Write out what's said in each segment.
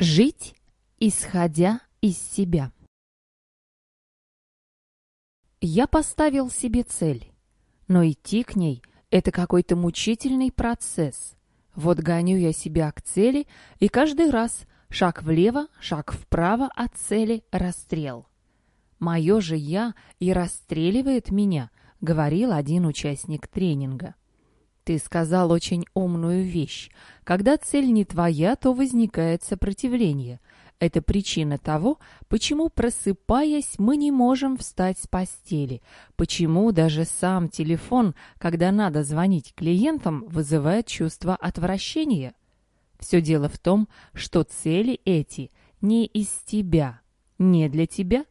Жить, исходя из себя. Я поставил себе цель, но идти к ней – это какой-то мучительный процесс. Вот гоню я себя к цели, и каждый раз шаг влево, шаг вправо от цели – расстрел. «Мое же я и расстреливает меня», — говорил один участник тренинга. Ты сказал очень умную вещь. Когда цель не твоя, то возникает сопротивление. Это причина того, почему, просыпаясь, мы не можем встать с постели, почему даже сам телефон, когда надо звонить клиентам, вызывает чувство отвращения. Все дело в том, что цели эти не из тебя, не для тебя.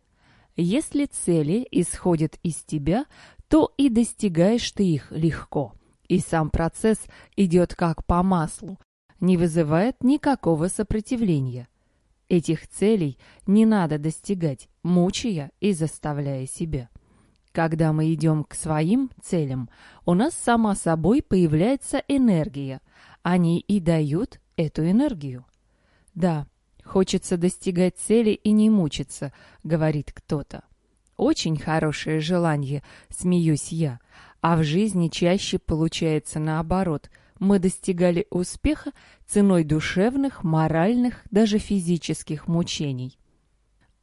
Если цели исходят из тебя, то и достигаешь ты их легко – и сам процесс идет как по маслу, не вызывает никакого сопротивления. Этих целей не надо достигать, мучая и заставляя себя. Когда мы идем к своим целям, у нас сама собой появляется энергия. Они и дают эту энергию. Да, хочется достигать цели и не мучиться, говорит кто-то. Очень хорошее желание, смеюсь я. А в жизни чаще получается наоборот. Мы достигали успеха ценой душевных, моральных, даже физических мучений.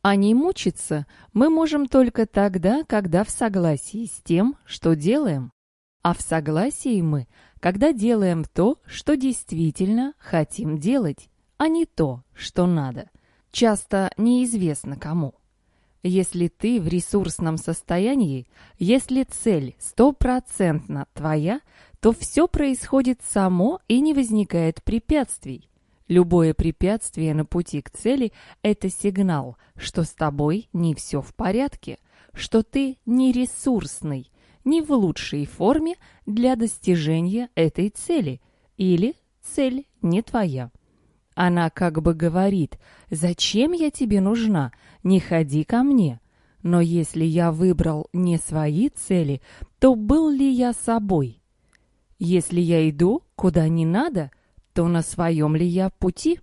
А не мучиться мы можем только тогда, когда в согласии с тем, что делаем. А в согласии мы, когда делаем то, что действительно хотим делать, а не то, что надо. Часто неизвестно кому. Если ты в ресурсном состоянии, если цель стопроцентно твоя, то все происходит само и не возникает препятствий. Любое препятствие на пути к цели – это сигнал, что с тобой не все в порядке, что ты не ресурсный, не в лучшей форме для достижения этой цели, или цель не твоя. Она как бы говорит, «Зачем я тебе нужна? Не ходи ко мне». Но если я выбрал не свои цели, то был ли я собой? Если я иду, куда не надо, то на своем ли я пути?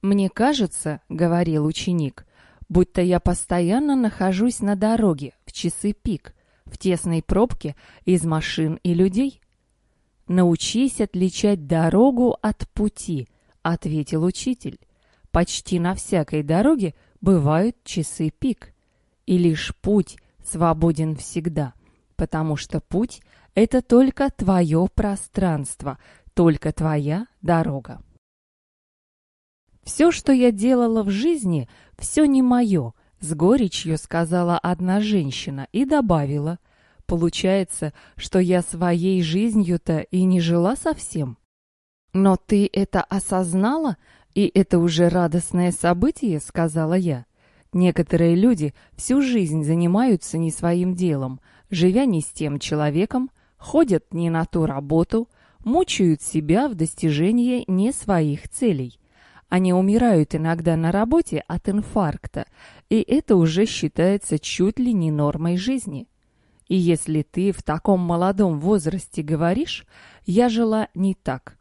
«Мне кажется, — говорил ученик, — будто я постоянно нахожусь на дороге в часы пик, в тесной пробке из машин и людей. Научись отличать дорогу от пути, ответил учитель. Почти на всякой дороге бывают часы пик. И лишь путь свободен всегда, потому что путь — это только твое пространство, только твоя дорога. «Все, что я делала в жизни, все не мое», — с горечью сказала одна женщина и добавила. «Получается, что я своей жизнью-то и не жила совсем». «Но ты это осознала, и это уже радостное событие», — сказала я. Некоторые люди всю жизнь занимаются не своим делом, живя не с тем человеком, ходят не на ту работу, мучают себя в достижении не своих целей. Они умирают иногда на работе от инфаркта, и это уже считается чуть ли не нормой жизни. И если ты в таком молодом возрасте говоришь «я жила не так»,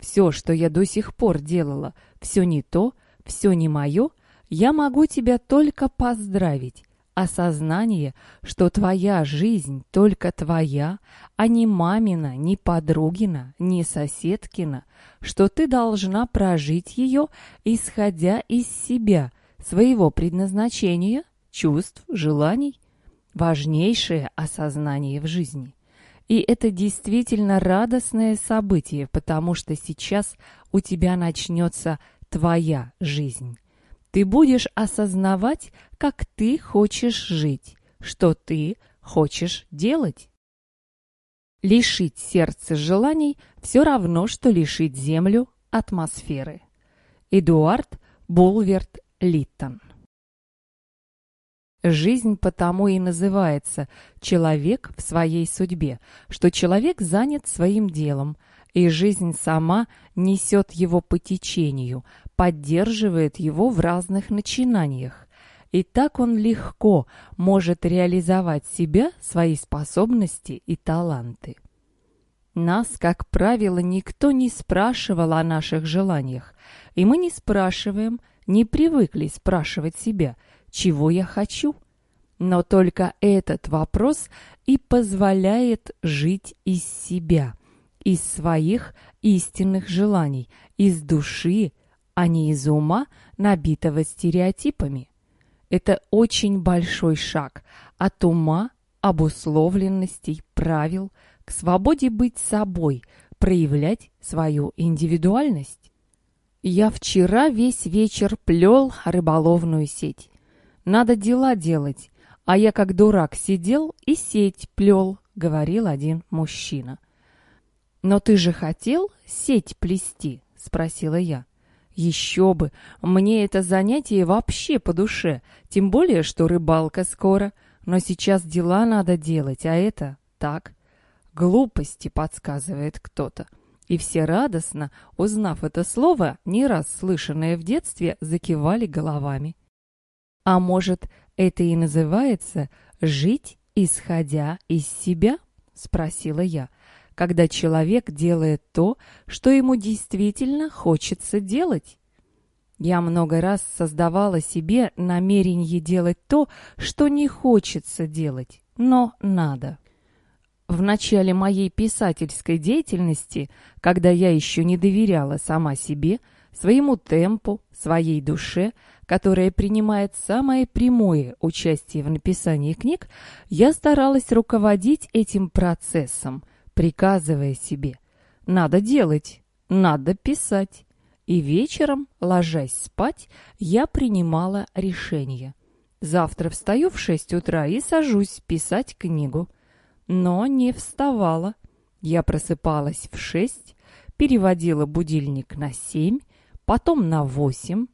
все, что я до сих пор делала, все не то, все не мое, я могу тебя только поздравить. Осознание, что твоя жизнь только твоя, а не мамина, не подругина, не соседкина, что ты должна прожить ее, исходя из себя, своего предназначения, чувств, желаний. Важнейшее осознание в жизни. И это действительно радостное событие, потому что сейчас у тебя начнется твоя жизнь. Ты будешь осознавать, как ты хочешь жить, что ты хочешь делать. Лишить сердце желаний все равно, что лишить землю атмосферы. Эдуард Булверт Литтон Жизнь потому и называется «человек в своей судьбе», что человек занят своим делом, и жизнь сама несет его по течению, поддерживает его в разных начинаниях. И так он легко может реализовать себя, свои способности и таланты. Нас, как правило, никто не спрашивал о наших желаниях, и мы не спрашиваем, не привыкли спрашивать себя, чего я хочу. Но только этот вопрос и позволяет жить из себя, из своих истинных желаний, из души, а не из ума, набитого стереотипами. Это очень большой шаг от ума, обусловленностей, правил, к свободе быть собой, проявлять свою индивидуальность. Я вчера весь вечер плел рыболовную сеть. Надо дела делать, а я как дурак сидел и сеть плел, говорил один мужчина. «Но ты же хотел сеть плести?» — спросила я. «Еще бы! Мне это занятие вообще по душе, тем более, что рыбалка скоро. Но сейчас дела надо делать, а это так. Глупости, подсказывает кто-то. И все радостно, узнав это слово, не раз слышанное в детстве, закивали головами. А может, это и называется «жить, исходя из себя?» — спросила я, когда человек делает то, что ему действительно хочется делать. Я много раз создавала себе намерение делать то, что не хочется делать, но надо. В начале моей писательской деятельности, когда я еще не доверяла сама себе, своему темпу, своей душе, которая принимает самое прямое участие в написании книг, я старалась руководить этим процессом, приказывая себе «надо делать, надо писать». И вечером, ложась спать, я принимала решение. Завтра встаю в шесть утра и сажусь писать книгу но не вставала. Я просыпалась в шесть, переводила будильник на семь, потом на восемь.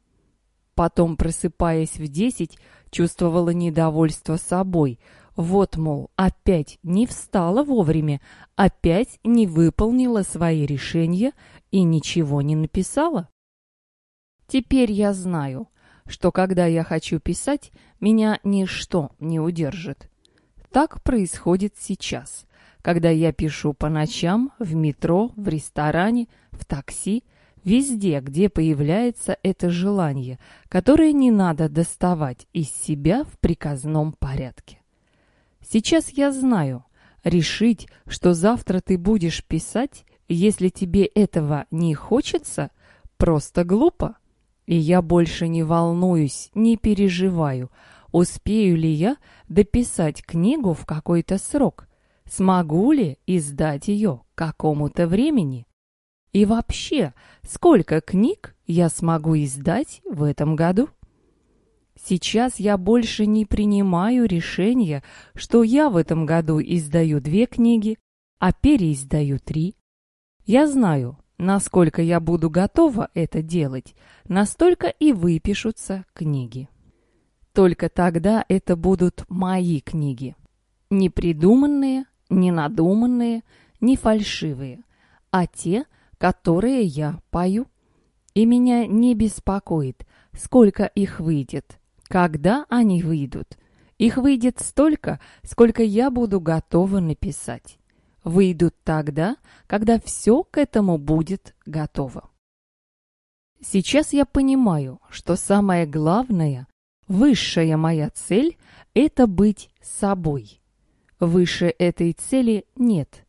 Потом, просыпаясь в десять, чувствовала недовольство собой. Вот, мол, опять не встала вовремя, опять не выполнила свои решения и ничего не написала. Теперь я знаю, что когда я хочу писать, меня ничто не удержит. Так происходит сейчас, когда я пишу по ночам, в метро, в ресторане, в такси, везде, где появляется это желание, которое не надо доставать из себя в приказном порядке. Сейчас я знаю, решить, что завтра ты будешь писать, если тебе этого не хочется, просто глупо. И я больше не волнуюсь, не переживаю, Успею ли я дописать книгу в какой-то срок? Смогу ли издать ее какому-то времени? И вообще, сколько книг я смогу издать в этом году? Сейчас я больше не принимаю решения, что я в этом году издаю две книги, а переиздаю три. Я знаю, насколько я буду готова это делать, настолько и выпишутся книги. Только тогда это будут мои книги. Не придуманные, не надуманные, не фальшивые, а те, которые я пою. И меня не беспокоит, сколько их выйдет, когда они выйдут. Их выйдет столько, сколько я буду готова написать. Выйдут тогда, когда все к этому будет готово. Сейчас я понимаю, что самое главное Высшая моя цель – это быть собой. Выше этой цели нет.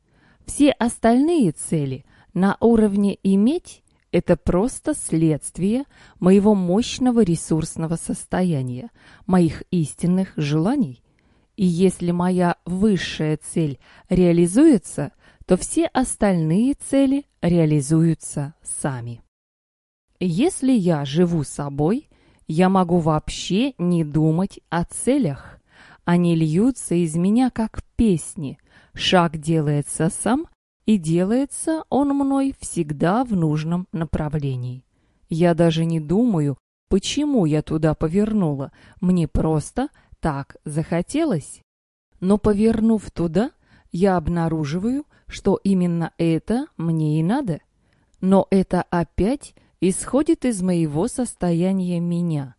Все остальные цели на уровне «иметь» – это просто следствие моего мощного ресурсного состояния, моих истинных желаний. И если моя высшая цель реализуется, то все остальные цели реализуются сами. Если я живу собой, я могу вообще не думать о целях. Они льются из меня, как песни. Шаг делается сам, и делается он мной всегда в нужном направлении. Я даже не думаю, почему я туда повернула. Мне просто так захотелось. Но повернув туда, я обнаруживаю, что именно это мне и надо. Но это опять исходит из моего состояния меня.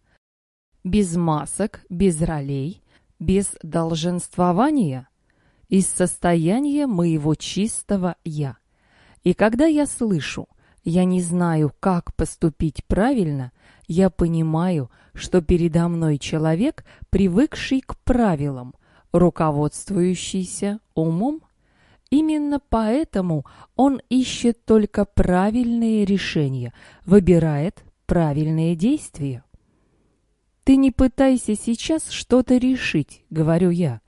Без масок, без ролей, без долженствования. Из состояния моего чистого «я». И когда я слышу «я не знаю, как поступить правильно», я понимаю, что передо мной человек, привыкший к правилам, руководствующийся умом. Именно поэтому он ищет только правильные решения, выбирает правильные действия. «Ты не пытайся сейчас что-то решить», — говорю я.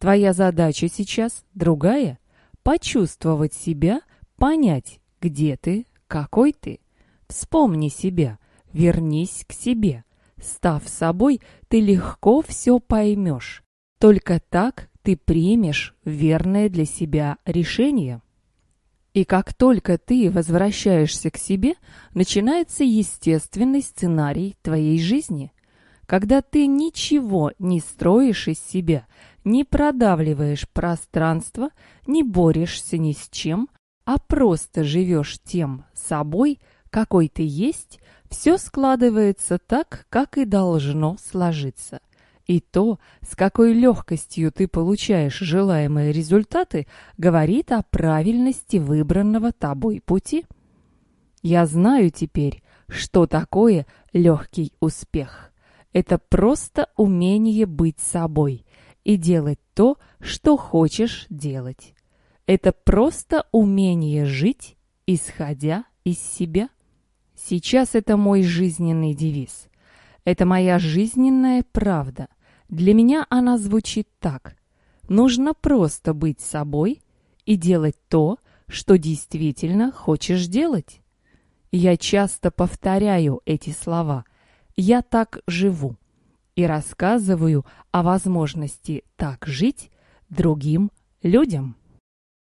«Твоя задача сейчас другая — почувствовать себя, понять, где ты, какой ты. Вспомни себя, вернись к себе. Став собой, ты легко все поймешь. Только так ты примешь верное для себя решение. И как только ты возвращаешься к себе, начинается естественный сценарий твоей жизни. Когда ты ничего не строишь из себя, не продавливаешь пространство, не борешься ни с чем, а просто живешь тем собой, какой ты есть, все складывается так, как и должно сложиться. И то, с какой легкостью ты получаешь желаемые результаты, говорит о правильности выбранного тобой пути. Я знаю теперь, что такое легкий успех. Это просто умение быть собой и делать то, что хочешь делать. Это просто умение жить, исходя из себя. Сейчас это мой жизненный девиз. Это моя жизненная правда – для меня она звучит так. Нужно просто быть собой и делать то, что действительно хочешь делать. Я часто повторяю эти слова. Я так живу и рассказываю о возможности так жить другим людям.